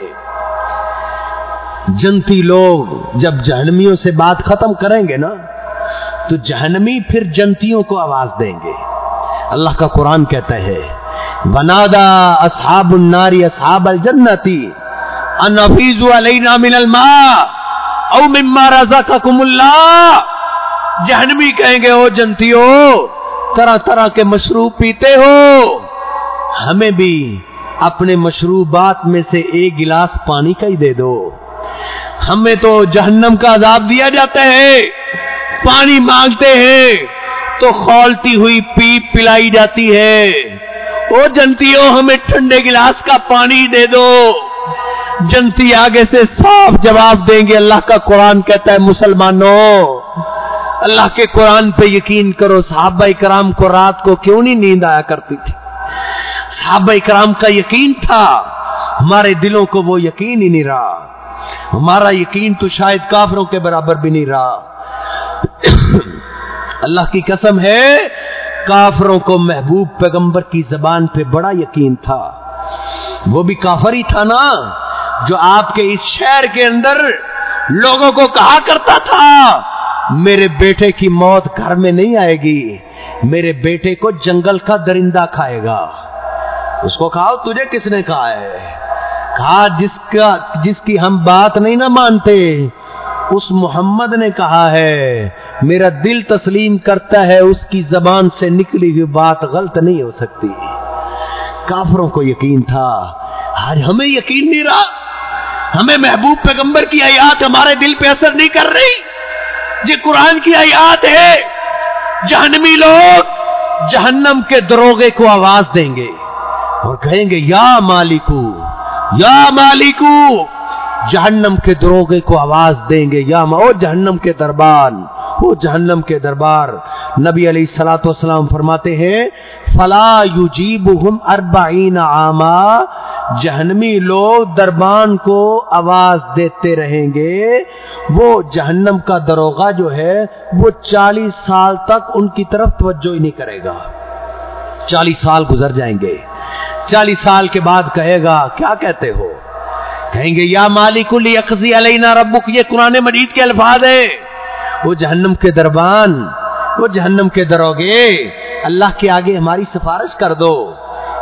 جنتی لوگ جب جہنمیوں سے بات ختم کریں گے نا، تو جہنمی پھر جنتیوں کو آواز دیں گے۔ اللہ کا قرآن کہتا ہے بنادا اصحاب الناری اصحاب الجنتی ان علینا من الماء او مما رزقکم اللہ جہنمی کہیں گے، او جنتیو، طرح طرح کے مشروب پیتے ہو۔ ہمیں بھی اپنے مشروبات میں سے ایک گلاس پانی کا ہی دے دو۔ ہمیں تو جہنم کا عذاب دیا جاتا ہے۔ پانی مانگتے ہیں۔ تو کھولتی ہوئی پیپ پلائی جاتی ہے۔ او جنتی ہمیں ٹھنڈے گلاس کا پانی دے دو۔ جنتی آگے سے صاف جواب دیں گے۔ اللہ کا قرآن کہتا ہے، مسلمانوں، اللہ کے قرآن پہ یقین کرو، صحابہ کرام کو رات کو کیوں نہیں نیند آیا کرتی تھی؟ صحابہ کرام کا یقین تھا۔ ہمارے دلوں کو وہ یقین ہی نہیں رہا۔ ہمارا یقین تو شاید کافروں کے برابر بھی نہیں رہا۔ اللہ کی قسم ہے، کافروں کو محبوب پیغمبر کی زبان پہ بڑا یقین تھا۔ وہ بھی کافر ہی تھا نا، جو آپ کے اس شہر کے اندر لوگوں کو کہا کرتا تھا، میرے بیٹے کی موت گھر میں نہیں آئے گی، میرے بیٹے کو جنگل کا درندہ کھائے گا۔ اس کو کہا، تجھے کس نے کہا ہے؟ کہا، جس کا، جس کی ہم بات نہیں نہ مانتے، اس محمد نے کہا ہے میرا دل تسلیم کرتا ہے، اس کی زبان سے نکلی ہوئی بات غلط نہیں ہو سکتی۔ کافروں کو یقین تھا۔ آج ہمیں یقین نہیں رہا۔ ہمیں محبوب پیغمبر کی آیات ہمارے دل پہ اثر نہیں کر رہی۔ یہ قرآن کی آیات ہے۔ جہنمی لوگ جہنم کے دروگے کو آواز دیں گے اور کہیں گے، یا مالکو یا مالکو، جہنم کے دروگے کو آواز دیں گے، یا او جہنم کے دربان۔ وہ جہنم کے دربار نبی علیہ السلاۃ والسلام فرماتے ہیں، فلا یجیبہم اربعین عاما، جہنمی لوگ دربان کو آواز دیتے رہیں گے۔ وہ جہنم کا دروغہ جو ہے، وہ چالیس سال تک ان کی طرف توجہ ہی نہیں کرے گا۔ چالیس سال گزر جائیں گے۔ چالیس سال کے بعد کہے گا، کیا کہتے ہو؟ کہیں گے، یا مالک الی علینا ربک، یہ قرآن مجید کے الفاظ ہیں۔ وہ جہنم کے دربان، وہ جہنم کے دروگے، اللہ کے آگے ہماری سفارش کر دو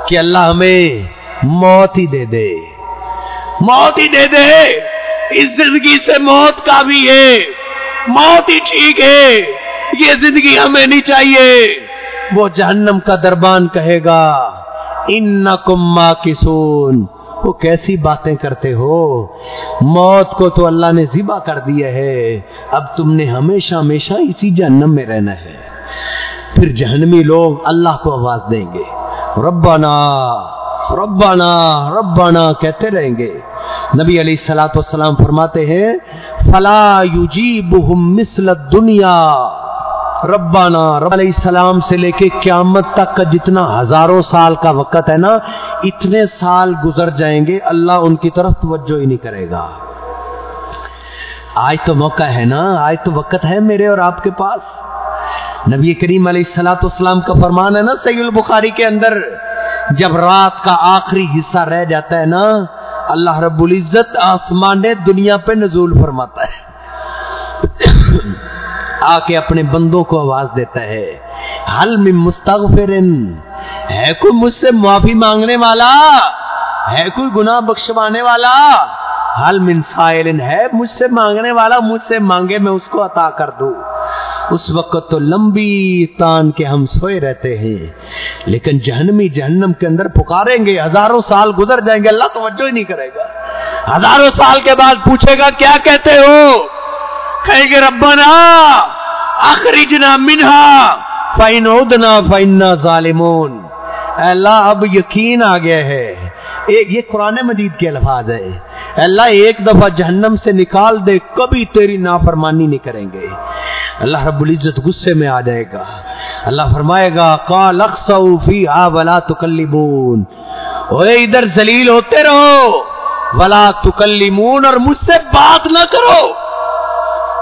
کہ اللہ ہمیں موت ہی دے دے۔ موت ہی دے دے۔ اس زندگی سے موت کا بھی ہے۔ موت ہی ٹھیک ہے۔ یہ زندگی ہمیں نہیں چاہیے۔ وہ جہنم کا دربان کہے گا ان کما کسون وہ کیسی باتیں کرتے ہو؟ موت کو تو اللہ نے ذبح کر دیا ہے۔ اب تم نے ہمیشہ ہمیشہ اسی جہنم میں رہنا ہے۔ پھر جہنمی لوگ اللہ کو آواز دیں گے۔ ربنا ربنا ربنا کہتے رہیں گے۔ نبی علیہ السلاۃ والسلام فرماتے ہیں، فلا یجیبہم مثل الدنیا۔ ربانا، رب علیہ السلام سے لے کے قیامت تک کا جتنا ہزاروں سال کا وقت ہے نا، اتنے سال گزر جائیں گے، اللہ ان کی طرف توجہ ہی نہیں کرے گا۔ آج تو موقع ہے نا، آج تو وقت ہے میرے اور آپ کے پاس۔ نبی کریم علیہ السلاۃ اسلام کا فرمان ہے نا سید البخاری کے اندر، جب رات کا آخری حصہ رہ جاتا ہے نا، اللہ رب العزت آسمان دنیا پہ نزول فرماتا ہے۔ آ کے اپنے بندوں کو آواز دیتا ہے۔ حل میں مستغفرن؟ ہے کوئی مجھ سے معافی مانگنے والا؟ ہے کوئی گناہ بخشوانے والا؟ حل من سائلن ہے مجھ سے مانگنے والا، مجھ سے مانگے میں اس کو عطا کر دوں اس وقت تو لمبی تان کے ہم سوئے رہتے ہیں۔ لیکن جہنمی جہنم کے اندر پکاریں گے، ہزاروں سال گزر جائیں گے، اللہ توجہ ہی نہیں کرے گا۔ ہزاروں سال کے بعد پوچھے گا، کیا کہتے ہو؟ کہیں گے ربنا، اخرجنا منہا فائن ادنا فائنا ظالمون۔ اللہ، اب یقین آ گیا ہے۔ ایک یہ قرآن مجید کے الفاظ ہے اللہ، ایک دفعہ جہنم سے نکال دے، کبھی تیری نافرمانی نہیں کریں گے۔ اللہ رب العزت غصے میں آ جائے گا۔ اللہ فرمائے گا کال اکسو فی آ ولا تکلیمون ادھر ذلیل ہوتے رہو۔ ولا تکلیمون اور مجھ سے بات نہ کرو۔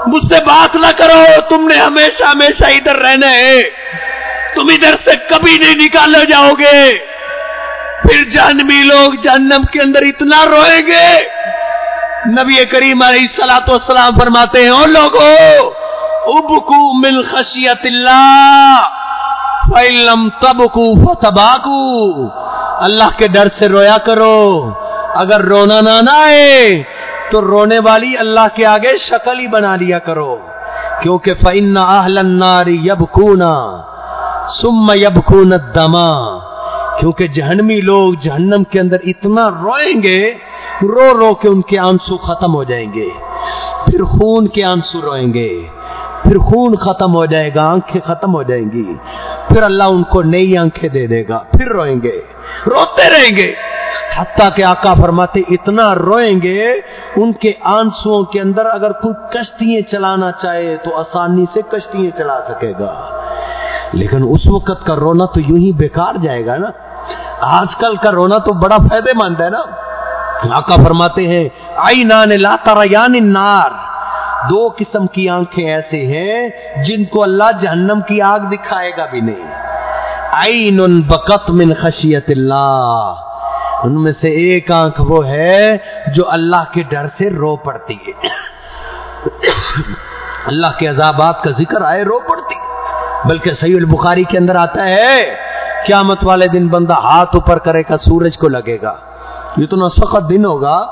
مجھ سے بات نہ کرو، تم نے ہمیشہ ہمیشہ ادھر رہنا ہے۔ تم ادھر سے کبھی نہیں نکالے جاؤ گے۔ پھر جہنمی لوگ جہنم کے اندر اتنا روئیں گے۔ نبی کریم علیہ السلاۃ والسلام فرماتے ہیں، او لوگو، ابکو من خشیت اللہ فَإِلَّمْ تَبْكُوا فَتَبَاكُوا اللہ کے ڈر سے رویا کرو۔ اگر رونا نہ نہ آئے تو رونے والی اللہ کے آگے شکل ہی بنا لیا کرو۔ کیونکہ فَإِنَّ أَهْلَ النَّارِ يَبْكُونَ ثُمَّ يَبْكُونَ الدَّمَا کیونکہ جہنمی لوگ جہنم کے اندر اتنا روئیں گے، رو رو کے ان کے آنسو ختم ہو جائیں گے۔ پھر خون کے آنسو روئیں گے۔ پھر خون ختم ہو جائے گا، آنکھیں ختم ہو جائیں گی۔ پھر اللہ ان کو نئی آنکھیں دے دے گا۔ پھر روئیں گے۔ روتے رہیں گے۔ حتیٰ کہ آقا فرماتے اتنا روئیں گے، ان کے آنسو کے اندر اگر کوئی کشتیاں چلانا چاہے تو آسانی سے کشتیاں چلا سکے گا۔ لیکن اس وقت کا رونا تو یوں ہی بیکار جائے گا نا۔ آج کل کا رونا تو بڑا فائدے مند ہے نا۔ آقا فرماتے ہیں آئی نان لا تریان النار۔ دو قسم کی آنکھیں ایسے ہیں جن کو اللہ جہنم کی آگ دکھائے گا بھی نہیں۔ عین بقت من خشیت اللہ۔ ان میں سے ایک آنکھ وہ ہے جو اللہ کے ڈر سے رو پڑتی ہے۔ اللہ کے عذابات کا ذکر آئے رو پڑتی۔ بلکہ صحیح البخاری کے اندر آتا ہے، قیامت والے دن بندہ ہاتھ اوپر کرے گا، سورج کو لگے گا۔ یہ اتنا سخت دن ہوگا،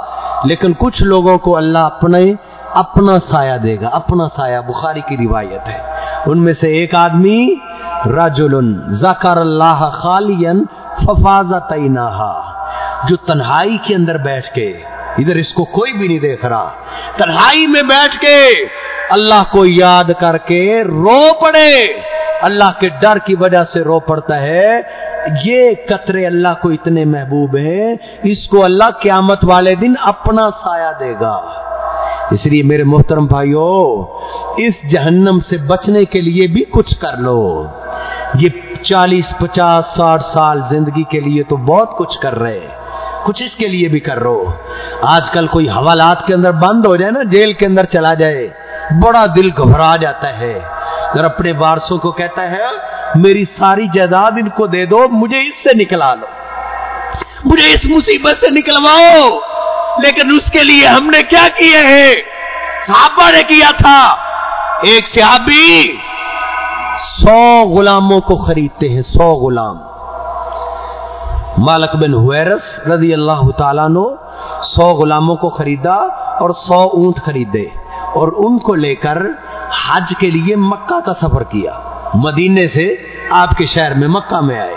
لیکن کچھ لوگوں کو اللہ اپنے، اپنا سایہ دے گا، اپنا سایہ۔ بخاری کی روایت ہے۔ ان میں سے ایک آدمی رجل ذکر اللہ خالین ففازت جو تنہائی کے اندر بیٹھ کے، ادھر اس کو کوئی بھی نہیں دیکھ رہا۔ تنہائی میں بیٹھ کے اللہ کو یاد کر کے رو پڑے۔ اللہ کے ڈر کی وجہ سے رو پڑتا ہے۔ یہ قطرے اللہ کو اتنے محبوب ہیں، اس کو اللہ قیامت والے دن اپنا سایہ دے گا۔ اس لیے میرے محترم بھائیو، اس جہنم سے بچنے کے لیے بھی کچھ کر لو۔ یہ چالیس، پچاس، ساٹھ سال زندگی کے لیے تو بہت کچھ کر رہے۔ کچھ اس کے لیے بھی کر رہو آج کل کوئی حوالات کے اندر بند ہو جائے نا، جیل کے اندر چلا جائے۔ بڑا دل گھبرا جاتا ہے۔ اگر اپنے وارسوں کو کہتا ہے، میری ساری جائیداد ان کو دے دو، مجھے اس سے نکلا لو۔ مجھے اس مصیبت سے نکلواؤ۔ لیکن اس کے لیے ہم نے کیا کیے ہیں؟ صحابہ نے کیا تھا۔ ایک صحابی سو غلاموں کو خریدتے ہیں، سو غلام۔ مالک بن ہویرس رضی اللہ تعالیٰ نو سو غلاموں کو خریدا اور سو اونٹ خریدے اور ان کو لے کر حج کے لیے مکہ کا سفر کیا۔ مدینے سے آپ کے شہر میں مکہ میں آئے۔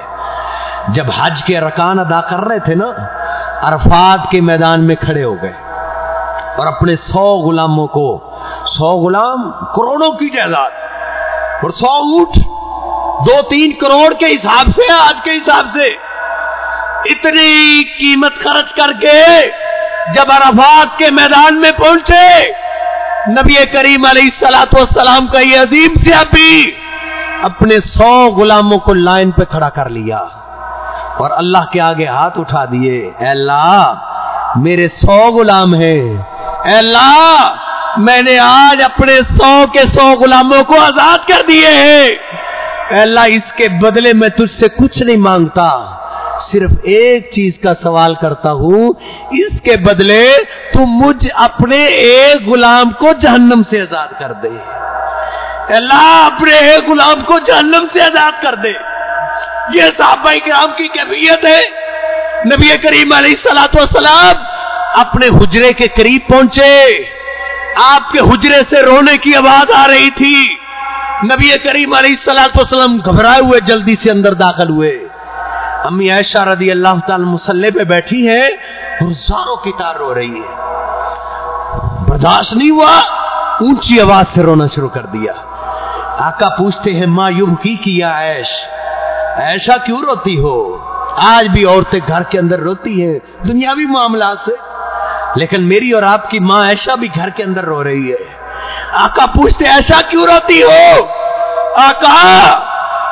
جب حج کے رکان ادا کر رہے تھے نا، عرفات کے میدان میں کھڑے ہو گئے اور اپنے سو غلاموں کو، سو غلام کروڑوں کی جائیداد اور سو اونٹ، دو تین کروڑ کے حساب سے، آج کے حساب سے اتنی قیمت خرچ کر کے جب عرفات کے میدان میں پہنچے، نبی کریم علیہ السلاط والسلام کا یہ عظیم سے اپنے سو غلاموں کو لائن پہ کھڑا کر لیا اور اللہ کے آگے ہاتھ اٹھا دیے، اے اللہ، میرے سو غلام ہیں۔ اے اللہ، میں نے آج اپنے سو کے سو غلاموں کو آزاد کر دیے ہیں۔ اے اللہ، اس کے بدلے میں تجھ سے کچھ نہیں مانگتا۔ صرف ایک چیز کا سوال کرتا ہوں، اس کے بدلے تم مجھ اپنے ایک غلام کو جہنم سے آزاد کر دے۔ اللہ اپنے غلام کو جہنم سے آزاد کر دے۔ یہ صحابہ کرام کی کیفیت ہے۔ نبی کریم علیہ السلاۃ والسلام اپنے حجرے کے قریب پہنچے۔ آپ کے حجرے سے رونے کی آواز آ رہی تھی۔ نبی کریم علیہ السلاۃ والسلام گھبرائے ہوئے، جلدی سے اندر داخل ہوئے۔ امی عائشہ رضی اللہ تعالی مسلح پہ بیٹھی ہے اور زاروں کی تار رو رہی ہے۔ برداشت نہیں ہوا، اونچی آواز سے رونا شروع کر دیا۔ آقا پوچھتے ہیں، ماں یوں کی کیا ایش ایسا کیوں روتی ہو؟ آج بھی عورتیں گھر کے اندر روتی ہیں، دنیاوی معاملات سے۔ لیکن میری اور آپ کی ماں ایسا بھی گھر کے اندر رو رہی ہے۔ آقا پوچھتے ایسا کیوں روتی ہو؟ آقا!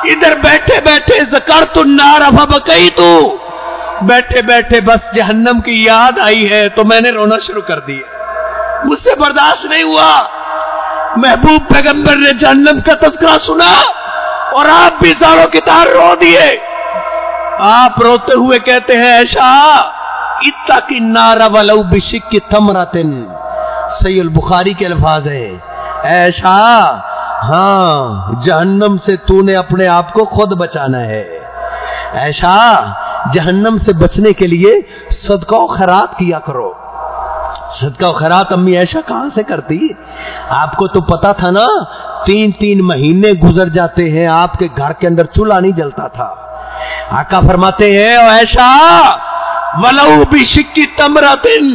ادھر بیٹھے بیٹھے زکر تو نارا بکئی تو۔ بیٹھے بیٹھے بس جہنم کی یاد آئی ہے تو میں نے رونا شروع کر دیا۔ مجھ سے برداشت نہیں ہوا۔ محبوب پیغمبر نے جہنم کا تذکرہ سنا اور آپ بھی ساروں کی تار رو دیے۔ آپ روتے ہوئے کہتے ہیں، ایشا، اتا کی نارا ولو بشک کی تمرتن۔ سی البخاری کے الفاظ ہیں۔ ایشا ہاں جہنم سے تو نے اپنے آپ کو خود بچانا ہے۔ ایشا جہنم سے بچنے کے لیے صدقہ و خیرات کیا کرو۔ صدقہ و خیرات امی ایشا کہاں سے کرتی؟ آپ کو تو پتا تھا نا، تین تین مہینے گزر جاتے ہیں، آپ کے گھر کے اندر چولہا نہیں جلتا تھا۔ آقا فرماتے ہیں ایسا ولو بھی شکی تمرا دن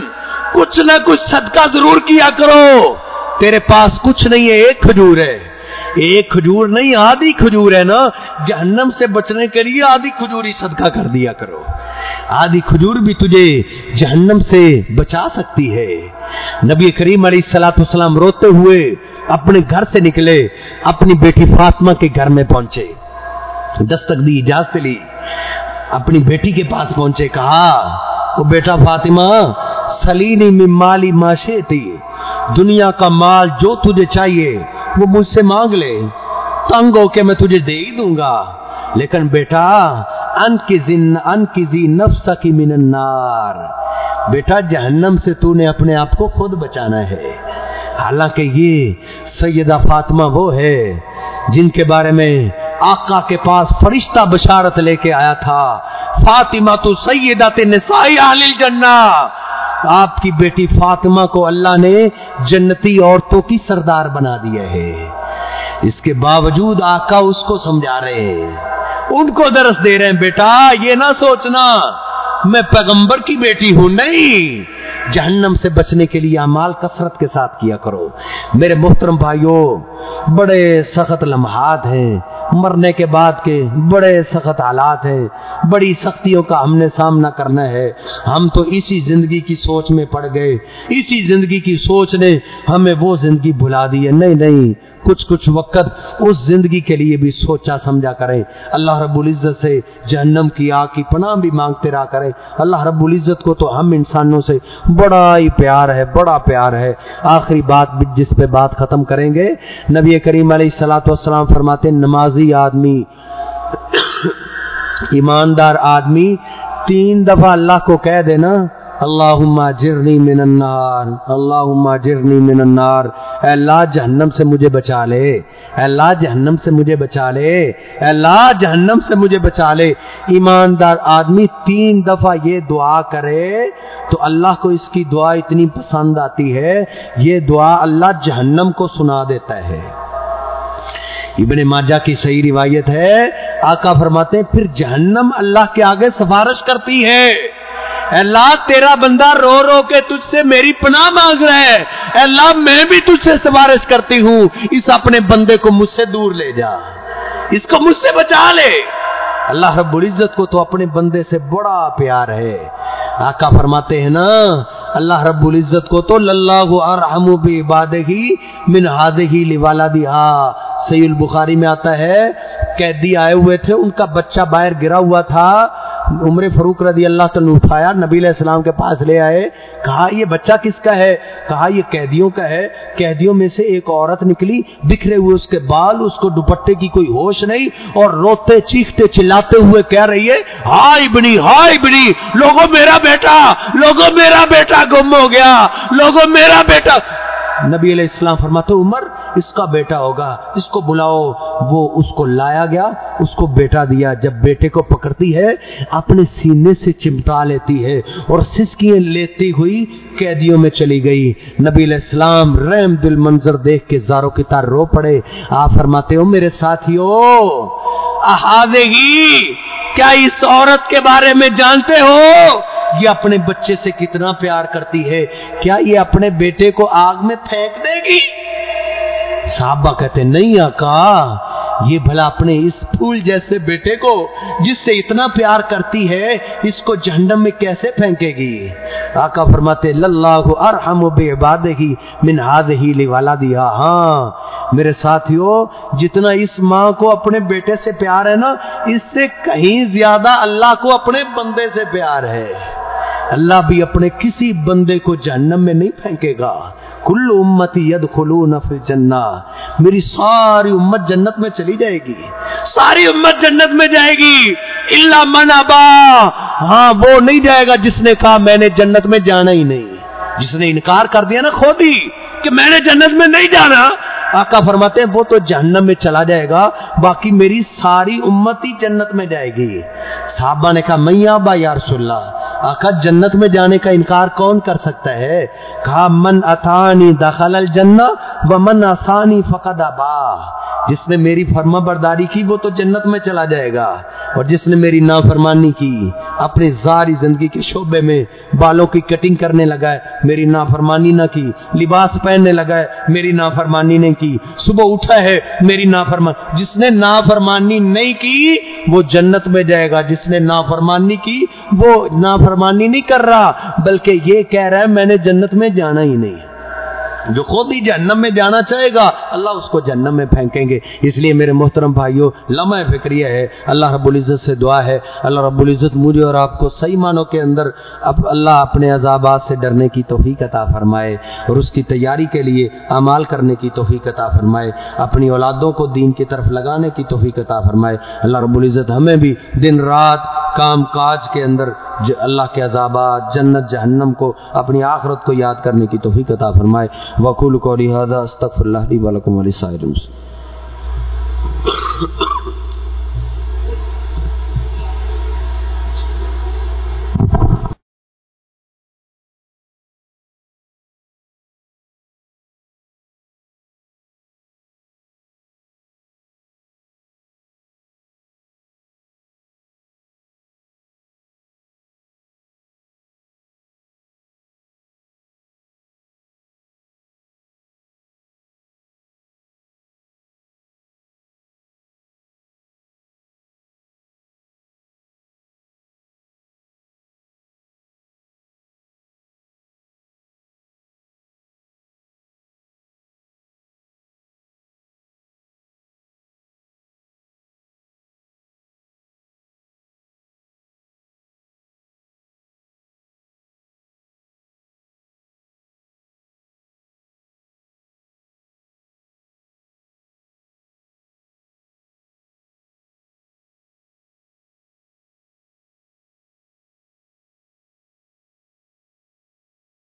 کچھ نہ کچھ صدقہ ضرور کیا کرو۔ تیرے پاس کچھ نہیں ہے، ایک کھجور ہے۔ ایک کھجور نہیں، آدھی کھجور ہے نا۔ جہنم سے بچنے کے لیے آدھی کھجوری صدقہ کر دیا کرو۔ آدھی کھجور بھی تجھے جہنم سے بچا سکتی ہے۔ نبی کریم علیہ السلاۃ السلام روتے ہوئے اپنے گھر سے نکلے، اپنی بیٹی فاطمہ کے گھر میں پہنچے۔ دستک دی اجازت لی۔ اپنی بیٹی کے پاس پہنچے، کہا وہ بیٹا فاطمہ، سلینی میں مالی ماشے تھی دنیا کا مال جو تجھے چاہیے وہ مجھ سے مانگ لے۔ تنگ ہو کے میں تجھے دے ہی دوں گا۔ لیکن بیٹا ان کی زن ان کی زی نفس کی من النار۔ بیٹا، جہنم سے تو نے اپنے آپ کو خود بچانا ہے۔ حالانکہ یہ سیدہ فاطمہ وہ ہے جن کے بارے میں آقا کے پاس فرشتہ بشارت لے کے آیا تھا۔ فاطمہ تو سیدہ نسائی اہل الجنہ۔ آپ کی بیٹی فاطمہ کو اللہ نے جنتی عورتوں کی سردار بنا دیا ہے اس کے باوجود آقا اس کو سمجھا رہے ہیں۔ ان کو درس دے رہے ہیں، بیٹا، یہ نہ سوچنا، میں پیغمبر کی بیٹی ہوں، نہیں۔ جہنم سے بچنے کے لیے امال کثرت کے ساتھ کیا کرو۔ میرے محترم بھائیوں، بڑے سخت لمحات ہیں۔ مرنے کے بعد کے بڑے سخت حالات ہیں، بڑی سختیوں کا ہم نے سامنا کرنا ہے۔ ہم تو اسی زندگی کی سوچ میں پڑ گئے، اسی زندگی کی سوچ نے ہمیں وہ زندگی بھلا دی ہے۔ نہیں نہیں کچھ کچھ وقت اس زندگی کے لیے بھی سوچا سمجھا کریں۔ اللہ رب العزت سے جہنم کی آگ کی پناہ بھی مانگتے رہا کریں۔ اللہ رب العزت کو تو ہم انسانوں سے بڑا ہی پیار ہے، بڑا پیار ہے۔ آخری بات جس پہ بات ختم کریں گے، نبی کریم علیہ السلاۃ والسلام فرماتے نمازی آدمی، ایماندار آدمی، تین دفعہ اللہ کو کہہ دینا اللہ جرنی من النار اللہ جرنی من النار۔ اے اللہ، جہنم سے مجھے بچا لے۔ اے اللہ، جہنم سے مجھے بچا لے۔ اے اللہ، جہنم سے مجھے بچا لے۔ ایماندار آدمی تین دفعہ یہ دعا کرے تو اللہ کو اس کی دعا اتنی پسند آتی ہے۔ یہ دعا اللہ جہنم کو سنا دیتا ہے۔ ابن ماجہ کی صحیح روایت ہے۔ آقا فرماتے ہیں، پھر جہنم اللہ کے آگے سفارش کرتی ہے۔ اللہ، تیرا بندہ رو رو کے تجھ سے میری پناہ مانگ رہا ہے۔ اللہ، میں بھی تجھ سے سفارش کرتی ہوں۔ اس اپنے بندے کو مجھ سے دور لے جا۔ اس کو مجھ سے بچا لے۔ اللہ رب العزت کو تو اپنے بندے سے بڑا پیار ہے۔ آقا فرماتے ہیں نا، اللہ رب العزت کو تو اللہ ارحم بعدگی من ہادگی لوالا دیا ہاں، سی البخاری میں آتا ہے، قیدی آئے ہوئے تھے، ان کا بچہ باہر گرا ہوا تھا۔ عمر فروخ رضی اللہ تعالیٰ اٹھایا، نبی علیہ السلام کے پاس لے آئے، کہا، یہ بچہ کس کا ہے؟ کہا، یہ قیدیوں کا ہے۔ قیدیوں میں سے ایک عورت نکلی، بکھرے ہوئے اس کے بال، اس کو دوپٹے کی کوئی ہوش نہیں اور روتے، چیختے، چلاتے ہوئے کہہ رہی ہے ہائی بنی ہائی بنی لوگوں میرا بیٹا، لوگوں میرا بیٹا گم ہو گیا، لوگوں میرا بیٹا نبی علیہ السلام فرماتے عمر، اس کا بیٹا ہوگا، اس کو بلاؤ۔ وہ اس کو لایا گیا، اس کو بیٹا دیا۔ جب بیٹے کو پکڑتی ہے، اپنے سینے سے چمٹا لیتی ہے اور سسکیاں لیتی ہوئی قیدیوں میں چلی گئی۔ نبی علیہ السلام رحم دل منظر دیکھ کے زاروں کی تار رو پڑے۔ آپ فرماتے ہو، میرے ساتھیو احاذگی کیا اس عورت کے بارے میں جانتے ہو؟ یہ اپنے بچے سے کتنا پیار کرتی ہے۔ کیا یہ اپنے بیٹے کو آگ میں پھینک دے گی؟ صحابہ کہتے نہیں آقا، یہ بھلا اپنے اس پھول جیسے بیٹے کو جس سے اتنا پیار کرتی ہے، اس کو جہنم میں کیسے پھینکے گی؟ آقا فرماتے للہ ارحم بے عباد ہی من ہاد ہی والا دیا ہاں میرے ساتھیوں جتنا اس ماں کو اپنے بیٹے سے پیار ہے نا، اس سے کہیں زیادہ اللہ کو اپنے بندے سے پیار ہے۔ اللہ بھی اپنے کسی بندے کو جہنم میں نہیں پھینکے گا۔ کل امتی ید خلو نفل جنا میری ساری امت جنت میں چلی جائے گی۔ ساری امت جنت میں جائے گی۔ اللہ من ابا۔ ہاں وہ نہیں جائے گا جس نے کہا میں نے جنت میں جانا ہی نہیں۔ جس نے انکار کر دیا نا خود ہی کہ میں نے جنت میں نہیں جانا آقا فرماتے ہیں، وہ تو جہنم میں چلا جائے گا، باقی میری ساری امت ہی جنت میں جائے گی۔ صحابہ نے کہا میاں با یا رسول اللہ؟ آقا جنت میں جانے کا انکار کون کر سکتا ہے؟ کہا، من اتانی دخل الجنہ و من آسانی فقد ابا. جس نے میری فرما برداری کی، وہ تو جنت میں چلا جائے گا۔ اور جس نے میری نافرمانی کی، اپنی ساری زندگی کے شعبے میں بالوں کی کٹنگ کرنے لگا ہے، میری نافرمانی نہ کی، لباس پہننے لگا ہے، میری نافرمانی نے کی۔ صبح اٹھا ہے، میری نافرمانی جس نے نافرمانی نہیں کی، وہ جنت میں جائے گا۔ جس نے نافرمانی کی، وہ نافرمانی نافرمانی نہیں کر رہا، بلکہ یہ کہہ رہا ہے، میں نے جنت میں جانا ہی نہیں۔ جو خود ہی جہنم میں جانا چاہے گا، اللہ اس کو جہنم میں پھینکیں گے۔ اس لیے میرے محترم بھائیوں لمحہ فکریہ ہے، اللہ رب العزت سے دعا ہے۔ اللہ رب العزت مجھے اور آپ کو صحیح معنوں کے اندر اب اللہ اپنے عذابات سے ڈرنے کی توفیق عطا فرمائے اور اس کی تیاری کے لیے اعمال کرنے کی توفیق عطا فرمائے۔ اپنی اولادوں کو دین کی طرف لگانے کی توفیق عطا فرمائے۔ اللہ رب العزت ہمیں بھی دن رات کام کاج کے اندر اللہ کے عذابات، جنت، جہنم کو، اپنی آخرت کو یاد کرنے کی توفیق عطا فرمائے۔ وقول کو لہٰذا استغفر اللہ علیہ ولکم علیہ